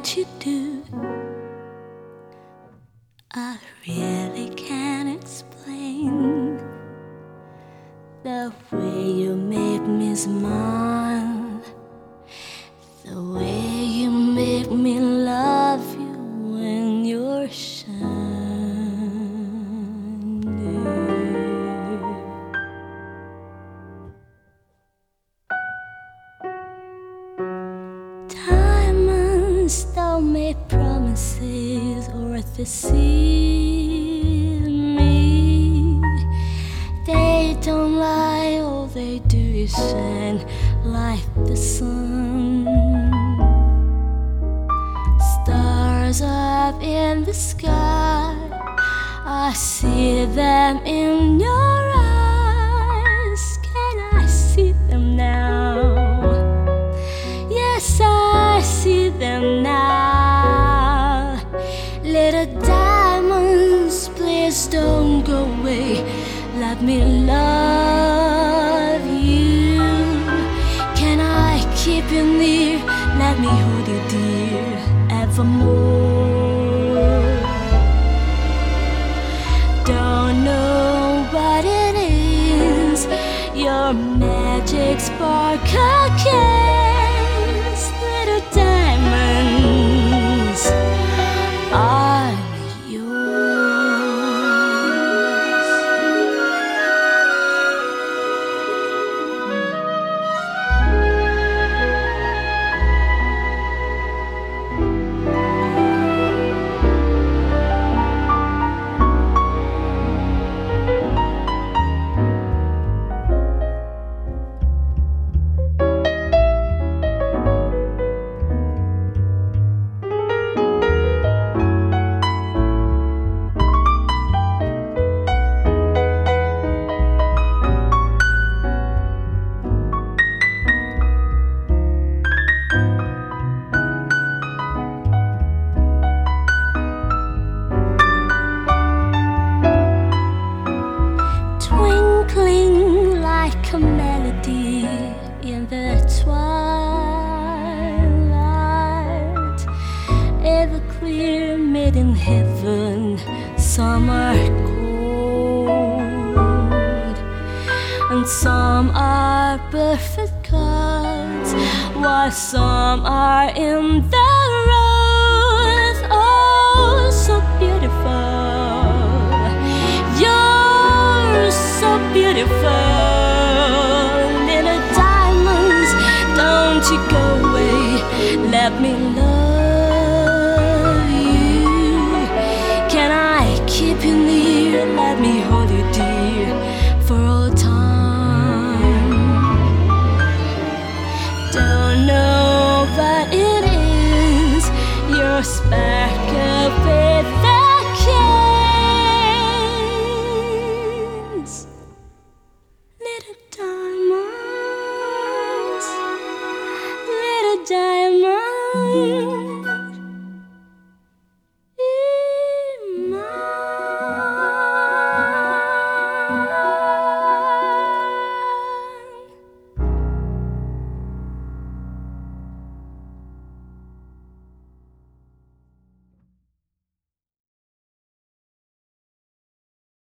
what you do. I really can't explain the way you make me smile, the way you make me or deceive me. They don't lie, all they do is shine like the sun. Stars up in the sky, I see them in your eyes. Can I see them now? Yes, I see them now. Let me love you. Can I keep you near? Let me hold you dear evermore. Don't know what it is. Your magic sparkle kiss, made in heaven, some are cold, and some are perfect cards, while some are in the rose. Oh, so beautiful. You're so beautiful, little diamonds. Don't you go away, let me love me for all time. Don't know what it is, your little diamonds, little diamonds.